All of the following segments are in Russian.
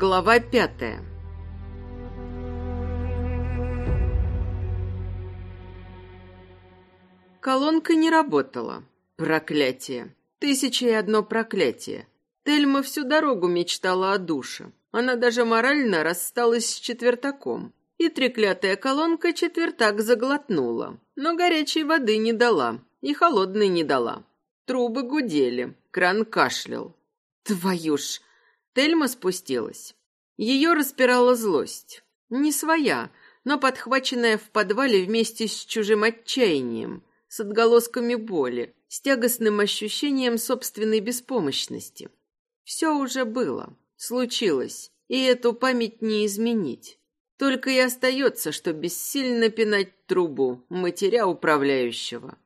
Глава пятая Колонка не работала. Проклятие. Тысяча и одно проклятие. Тельма всю дорогу мечтала о душе. Она даже морально рассталась с четвертаком. И треклятая колонка четвертак заглотнула. Но горячей воды не дала. И холодной не дала. Трубы гудели. Кран кашлял. Твою ж! Тельма спустилась. Ее распирала злость. Не своя, но подхваченная в подвале вместе с чужим отчаянием, с отголосками боли, с тягостным ощущением собственной беспомощности. Все уже было, случилось, и эту память не изменить. Только и остается, что бессильно пинать трубу, матеря управляющего.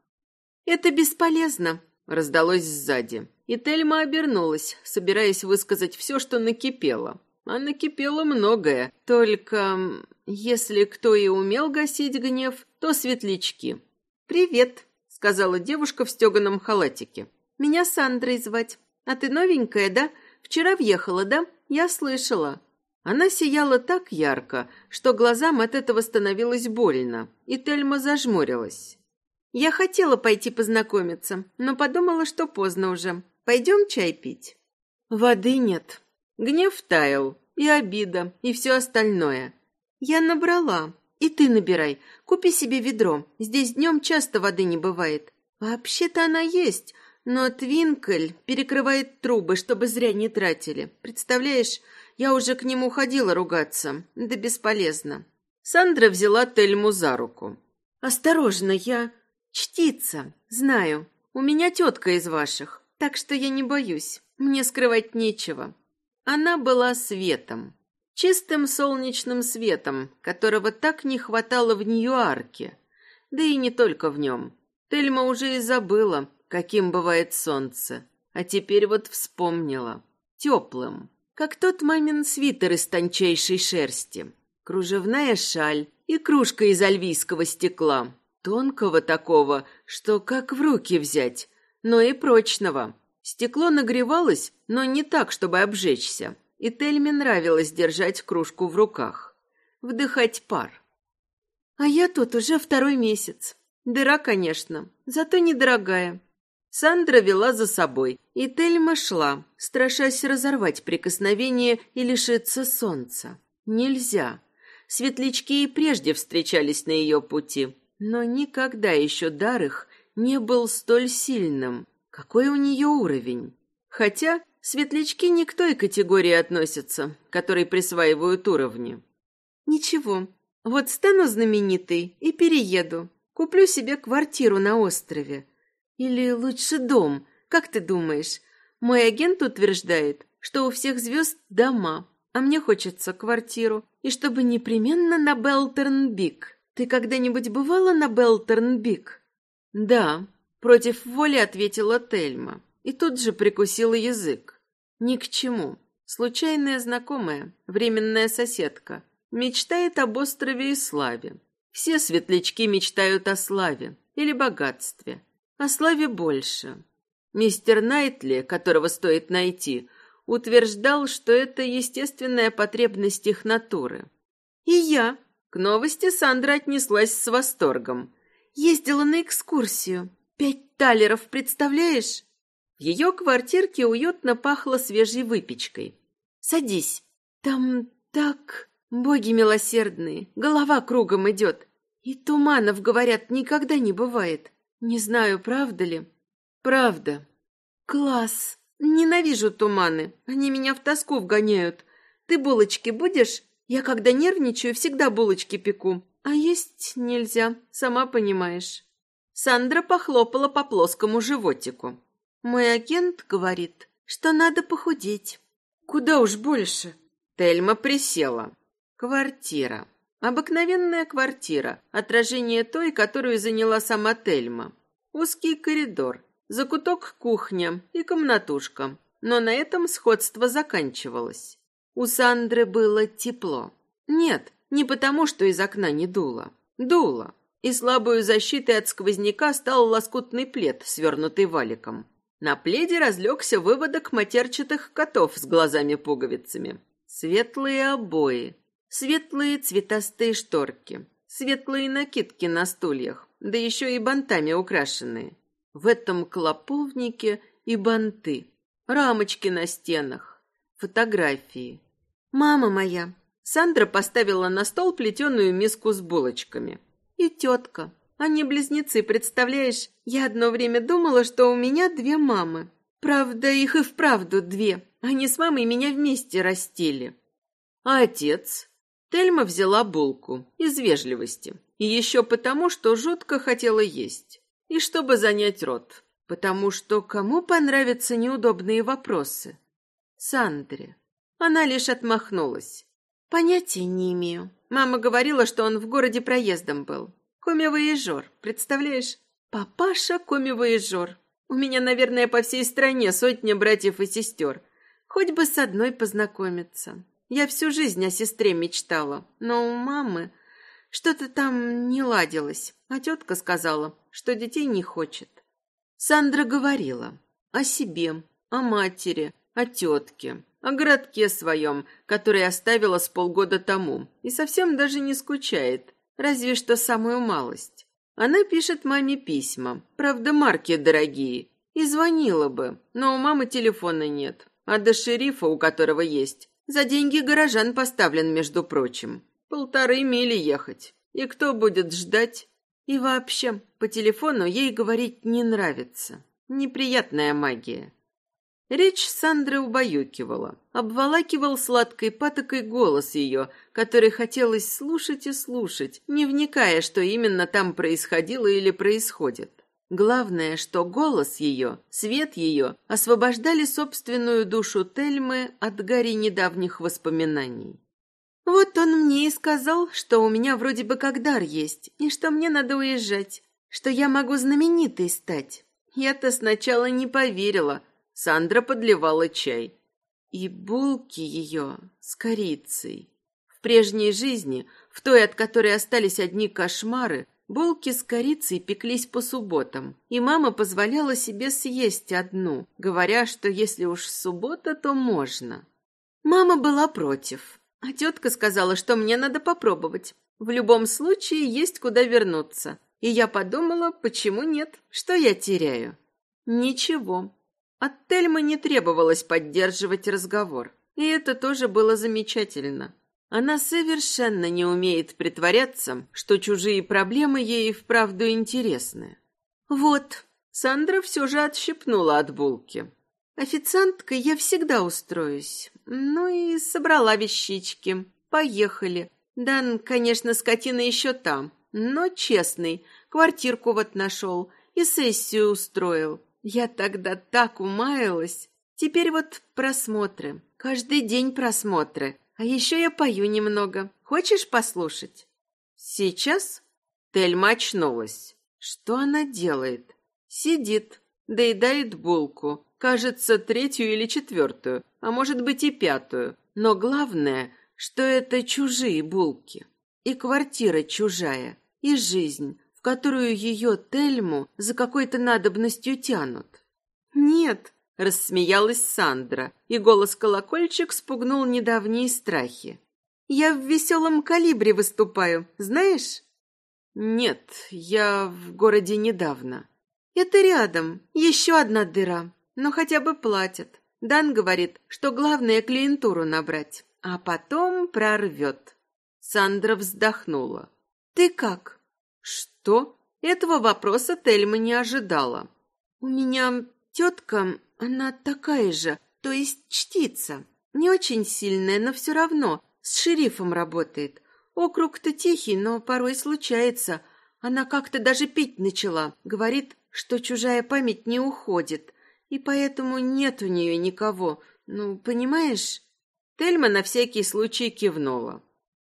«Это бесполезно», — раздалось сзади. И Тельма обернулась, собираясь высказать все, что накипело. А накипело многое, только если кто и умел гасить гнев, то светлячки. «Привет», — сказала девушка в стеганом халатике. «Меня Сандрой звать. А ты новенькая, да? Вчера въехала, да? Я слышала». Она сияла так ярко, что глазам от этого становилось больно, и Тельма зажмурилась. «Я хотела пойти познакомиться, но подумала, что поздно уже. Пойдем чай пить?» «Воды нет». Гнев таял, и обида, и все остальное. «Я набрала. И ты набирай. Купи себе ведро. Здесь днем часто воды не бывает. Вообще-то она есть, но Твинкель перекрывает трубы, чтобы зря не тратили. Представляешь, я уже к нему ходила ругаться. Да бесполезно». Сандра взяла Тельму за руку. «Осторожно, я...» «Чтица, знаю. У меня тетка из ваших. Так что я не боюсь, мне скрывать нечего. Она была светом, чистым солнечным светом, которого так не хватало в Нью-Арке. Да и не только в нем. Тельма уже и забыла, каким бывает солнце, а теперь вот вспомнила. Теплым, как тот мамин свитер из тончайшей шерсти, кружевная шаль и кружка из альвийского стекла, тонкого такого, что как в руки взять, но и прочного. Стекло нагревалось, но не так, чтобы обжечься, и Тельме нравилось держать кружку в руках, вдыхать пар. А я тут уже второй месяц. Дыра, конечно, зато недорогая. Сандра вела за собой, и Тельма шла, страшась разорвать прикосновение и лишиться солнца. Нельзя. Светлячки и прежде встречались на ее пути, но никогда еще дар их не был столь сильным. Какой у нее уровень? Хотя светлячки не к той категории относятся, которой присваивают уровни. Ничего, вот стану знаменитой и перееду. Куплю себе квартиру на острове. Или лучше дом, как ты думаешь? Мой агент утверждает, что у всех звезд дома, а мне хочется квартиру, и чтобы непременно на Белтерн-Бик. Ты когда-нибудь бывала на Белтерн-Бик? Да, Против воли ответила Тельма и тут же прикусила язык. Ни к чему. Случайная знакомая, временная соседка, мечтает об острове и славе. Все светлячки мечтают о славе или богатстве. О славе больше. Мистер Найтли, которого стоит найти, утверждал, что это естественная потребность их натуры. И я. К новости Сандра отнеслась с восторгом. Ездила на экскурсию. Пять талеров, представляешь? В ее квартирке уютно пахло свежей выпечкой. Садись. Там так... Боги милосердные, голова кругом идет. И туманов, говорят, никогда не бывает. Не знаю, правда ли. Правда. Класс. Ненавижу туманы. Они меня в тоску вгоняют. Ты булочки будешь? Я когда нервничаю, всегда булочки пеку. А есть нельзя, сама понимаешь. Сандра похлопала по плоскому животику. Мой агент говорит, что надо похудеть. Куда уж больше. Тельма присела. Квартира. Обыкновенная квартира, отражение той, которую заняла сама Тельма. Узкий коридор, закуток кухня и комнатушка. Но на этом сходство заканчивалось. У Сандры было тепло. Нет, не потому, что из окна не дуло. Дуло и слабую защитой от сквозняка стал лоскутный плед, свернутый валиком. На пледе разлегся выводок матерчатых котов с глазами-пуговицами. Светлые обои, светлые цветастые шторки, светлые накидки на стульях, да еще и бантами украшенные. В этом клоповнике и банты, рамочки на стенах, фотографии. Мама моя. Сандра поставила на стол плетеную миску с булочками. И тетка. Они близнецы, представляешь? Я одно время думала, что у меня две мамы. Правда, их и вправду две. Они с мамой меня вместе растили. А отец? Тельма взяла булку из вежливости. И еще потому, что жутко хотела есть. И чтобы занять рот. Потому что кому понравятся неудобные вопросы? Сандре. Она лишь отмахнулась. Понятия не имею. Мама говорила, что он в городе проездом был. Коми-воежор, представляешь? Папаша коми-воежор. У меня, наверное, по всей стране сотни братьев и сестер. Хоть бы с одной познакомиться. Я всю жизнь о сестре мечтала, но у мамы что-то там не ладилось, а тетка сказала, что детей не хочет. Сандра говорила о себе, о матери, о тетке, о городке своем, который оставила с полгода тому, и совсем даже не скучает, разве что самую малость. Она пишет маме письма, правда, марки дорогие, и звонила бы, но у мамы телефона нет, а до шерифа, у которого есть, за деньги горожан поставлен, между прочим. Полторы мили ехать. И кто будет ждать? И вообще, по телефону ей говорить не нравится. Неприятная магия. Речь Сандры убаюкивала. Обволакивал сладкой патокой голос ее, который хотелось слушать и слушать, не вникая, что именно там происходило или происходит. Главное, что голос ее, свет ее освобождали собственную душу Тельмы от гари недавних воспоминаний. Вот он мне и сказал, что у меня вроде бы как дар есть, и что мне надо уезжать, что я могу знаменитой стать. Я-то сначала не поверила, Сандра подливала чай. И булки ее с корицей. В прежней жизни, в той, от которой остались одни кошмары, булки с корицей пеклись по субботам, и мама позволяла себе съесть одну, говоря, что если уж суббота, то можно. Мама была против, а тетка сказала, что мне надо попробовать. В любом случае есть куда вернуться. И я подумала, почему нет, что я теряю. Ничего, от Тельмы не требовалось поддерживать разговор, и это тоже было замечательно. Она совершенно не умеет притворяться, что чужие проблемы ей вправду интересны. Вот, Сандра все же отщипнула от булки. Официанткой я всегда устроюсь. Ну и собрала вещички. Поехали. Дан, конечно, скотина еще там, но честный. Квартирку вот нашел и сессию устроил. Я тогда так умаялась. Теперь вот просмотры. Каждый день просмотры. А еще я пою немного. Хочешь послушать? Сейчас Тельма очнулась. Что она делает? Сидит, доедает булку. Кажется, третью или четвертую, а может быть и пятую. Но главное, что это чужие булки. И квартира чужая, и жизнь, которую ее Тельму за какой-то надобностью тянут. «Нет», — рассмеялась Сандра, и голос колокольчик спугнул недавние страхи. «Я в веселом калибре выступаю, знаешь?» «Нет, я в городе недавно». «Это рядом, еще одна дыра, но хотя бы платят. Дан говорит, что главное клиентуру набрать, а потом прорвет». Сандра вздохнула. «Ты как?» Что? Этого вопроса Тельма не ожидала. У меня тетка, она такая же, то есть чтица. Не очень сильная, но все равно. С шерифом работает. Округ-то тихий, но порой случается. Она как-то даже пить начала. Говорит, что чужая память не уходит. И поэтому нет у нее никого. Ну, понимаешь? Тельма на всякий случай кивнула.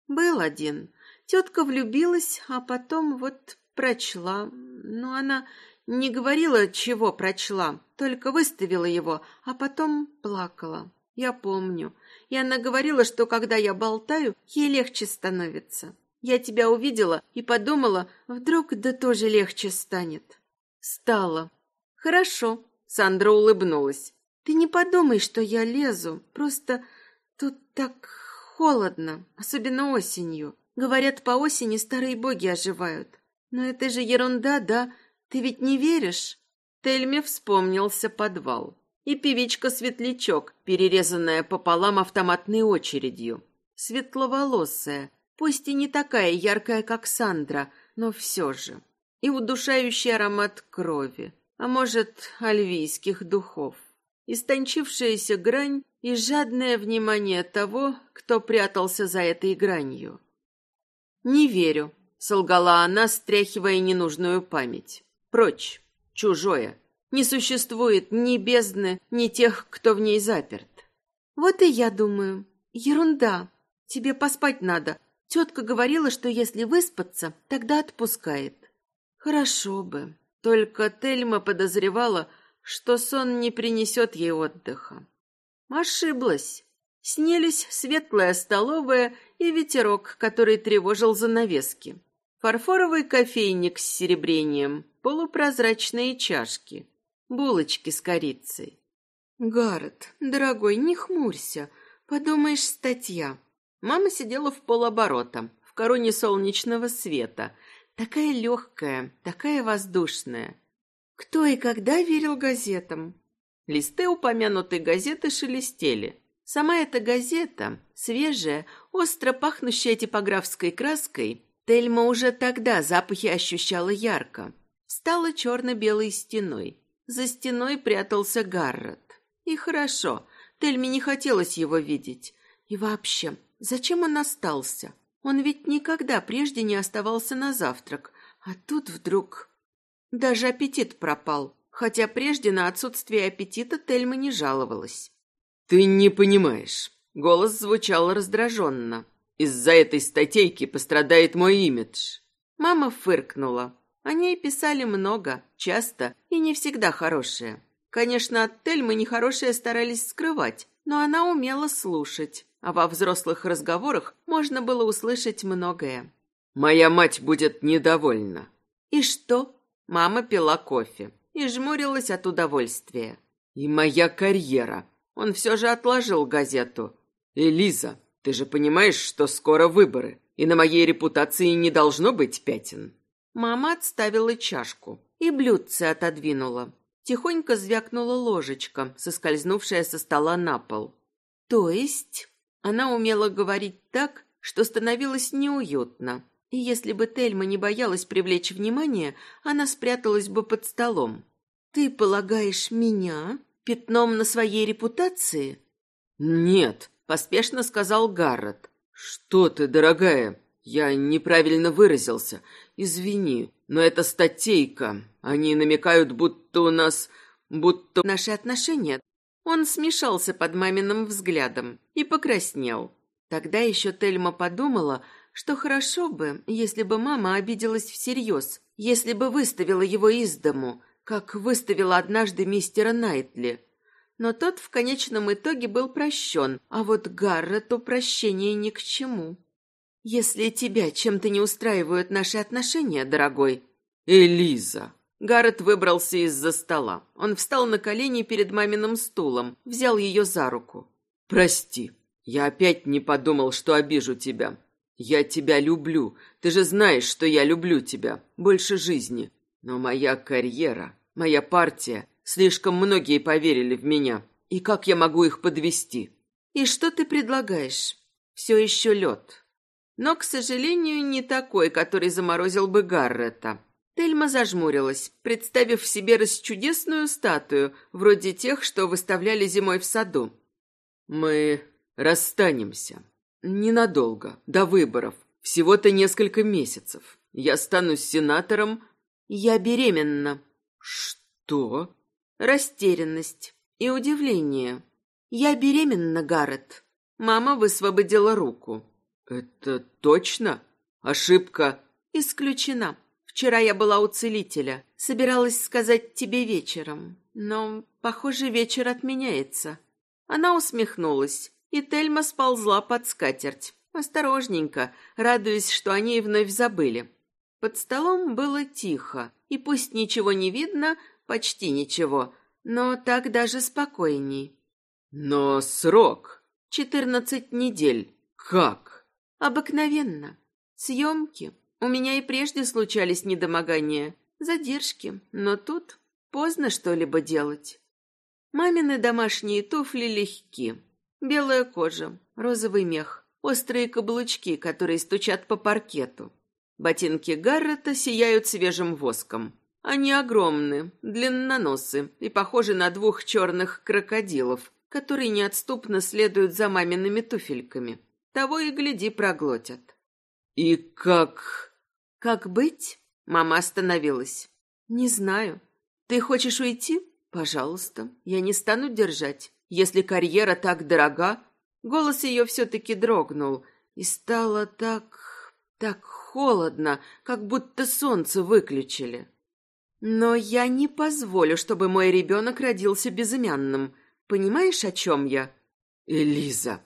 Был один. Тетка влюбилась, а потом вот прочла. Но она не говорила, чего прочла, только выставила его, а потом плакала. Я помню. И она говорила, что когда я болтаю, ей легче становится. Я тебя увидела и подумала, вдруг да тоже легче станет. Стало. Хорошо. Сандра улыбнулась. Ты не подумай, что я лезу. Просто тут так Холодно, особенно осенью. Говорят, по осени старые боги оживают. Но это же ерунда, да? Ты ведь не веришь? Тельме вспомнился подвал. И певичка-светлячок, перерезанная пополам автоматной очередью. Светловолосая, пусть и не такая яркая, как Сандра, но все же. И удушающий аромат крови, а может, альвийских духов. Истончившаяся грань и жадное внимание того, кто прятался за этой гранью. «Не верю», — солгала она, стряхивая ненужную память. «Прочь, чужое. Не существует ни бездны, ни тех, кто в ней заперт». «Вот и я думаю. Ерунда. Тебе поспать надо. Тетка говорила, что если выспаться, тогда отпускает». «Хорошо бы. Только Тельма подозревала, что сон не принесет ей отдыха. Ошиблась. Снились светлая столовая и ветерок, который тревожил занавески. Фарфоровый кофейник с серебрением, полупрозрачные чашки, булочки с корицей. «Гаррет, дорогой, не хмурься. Подумаешь, статья». Мама сидела в полоборота, в короне солнечного света. Такая легкая, такая воздушная. Кто и когда верил газетам? Листы упомянутой газеты шелестели. Сама эта газета, свежая, остро пахнущая типографской краской, Тельма уже тогда запахи ощущала ярко. Стала черно-белой стеной. За стеной прятался Гаррет. И хорошо, Тельме не хотелось его видеть. И вообще, зачем он остался? Он ведь никогда прежде не оставался на завтрак. А тут вдруг... Даже аппетит пропал, хотя прежде на отсутствие аппетита Тельма не жаловалась. «Ты не понимаешь». Голос звучал раздраженно. «Из-за этой статейки пострадает мой имидж». Мама фыркнула. О ней писали много, часто и не всегда хорошее. Конечно, от Тельмы нехорошее старались скрывать, но она умела слушать, а во взрослых разговорах можно было услышать многое. «Моя мать будет недовольна». «И что?» Мама пила кофе и жмурилась от удовольствия. «И моя карьера!» Он все же отложил газету. «Элиза, ты же понимаешь, что скоро выборы, и на моей репутации не должно быть пятен». Мама отставила чашку и блюдце отодвинула. Тихонько звякнула ложечка, соскользнувшая со стола на пол. То есть она умела говорить так, что становилось неуютно, и если бы Тельма не боялась привлечь внимание, она спряталась бы под столом. «Ты полагаешь меня пятном на своей репутации?» «Нет», — поспешно сказал Гаррет. «Что ты, дорогая, я неправильно выразился. Извини, но это статейка. Они намекают, будто у нас... будто...» «Наши отношения...» Он смешался под маминым взглядом и покраснел. Тогда еще Тельма подумала, что хорошо бы, если бы мама обиделась всерьез, если бы выставила его из дому, как выставила однажды мистера Найтли. Но тот в конечном итоге был прощен, а вот Гаррету прощение ни к чему. «Если тебя чем-то не устраивают наши отношения, дорогой...» «Элиза!» Гаррет выбрался из-за стола. Он встал на колени перед маминым стулом, взял ее за руку. «Прости, я опять не подумал, что обижу тебя. Я тебя люблю. Ты же знаешь, что я люблю тебя. Больше жизни. Но моя карьера, моя партия, слишком многие поверили в меня. И как я могу их подвести? И что ты предлагаешь? Все еще лед. Но, к сожалению, не такой, который заморозил бы Гаррета. Тельма зажмурилась, представив в себе расчудесную статую, вроде тех, что выставляли зимой в саду. «Мы расстанемся», Ненадолго, до выборов. Всего-то несколько месяцев. Я стану сенатором. Я беременна. Что? Растерянность и удивление. Я беременна, Гаррет. Мама высвободила руку. Это точно? Ошибка? Исключена. Вчера я была у целителя. Собиралась сказать тебе вечером. Но, похоже, вечер отменяется. Она усмехнулась и Тельма сползла под скатерть. Осторожненько, радуясь, что они и вновь забыли. Под столом было тихо, и пусть ничего не видно, почти ничего, но так даже спокойней. Но срок... Четырнадцать недель. Как? Обыкновенно. Съемки. У меня и прежде случались недомогания, задержки, но тут поздно что-либо делать. Мамины домашние туфли легки. Белая кожа, розовый мех, острые каблучки, которые стучат по паркету. Ботинки Гаррета сияют свежим воском. Они огромны, длинноносы и похожи на двух черных крокодилов, которые неотступно следуют за мамиными туфельками. Того и гляди проглотят. «И как...» «Как быть?» Мама остановилась. «Не знаю. Ты хочешь уйти? Пожалуйста. Я не стану держать. Если карьера так дорога...» Голос ее все-таки дрогнул, и стало так... так холодно, как будто солнце выключили. Но я не позволю, чтобы мой ребенок родился безымянным. Понимаешь, о чем я? Элиза.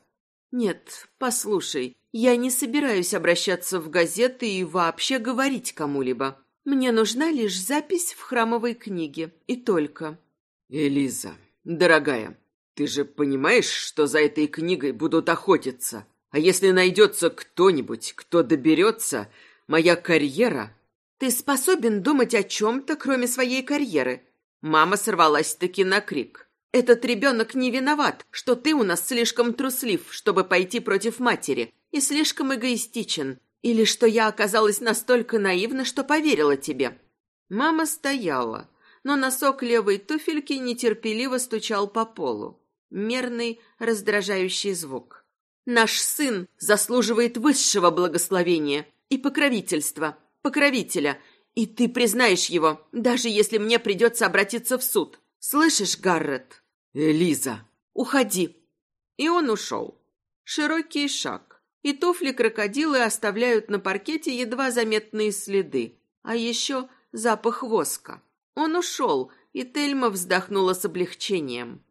Нет, послушай, я не собираюсь обращаться в газеты и вообще говорить кому-либо. Мне нужна лишь запись в храмовой книге, и только. Элиза, дорогая, ты же понимаешь, что за этой книгой будут охотиться? А если найдется кто-нибудь, кто доберется, моя карьера ты способен думать о чем-то, кроме своей карьеры?» Мама сорвалась-таки на крик. «Этот ребенок не виноват, что ты у нас слишком труслив, чтобы пойти против матери, и слишком эгоистичен, или что я оказалась настолько наивна, что поверила тебе». Мама стояла, но носок левой туфельки нетерпеливо стучал по полу. Мерный, раздражающий звук. «Наш сын заслуживает высшего благословения и покровительства», покровителя, и ты признаешь его, даже если мне придется обратиться в суд. Слышишь, Гаррет?» «Элиза!» «Уходи!» И он ушел. Широкий шаг. И туфли крокодилы оставляют на паркете едва заметные следы. А еще запах воска. Он ушел, и Тельма вздохнула с облегчением.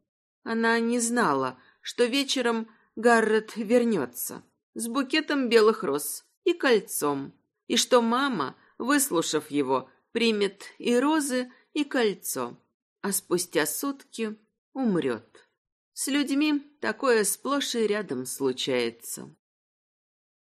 Она не знала, что вечером Гаррет вернется с букетом белых роз и кольцом, и что мама, выслушав его, примет и розы, и кольцо, а спустя сутки умрет. С людьми такое сплошь и рядом случается.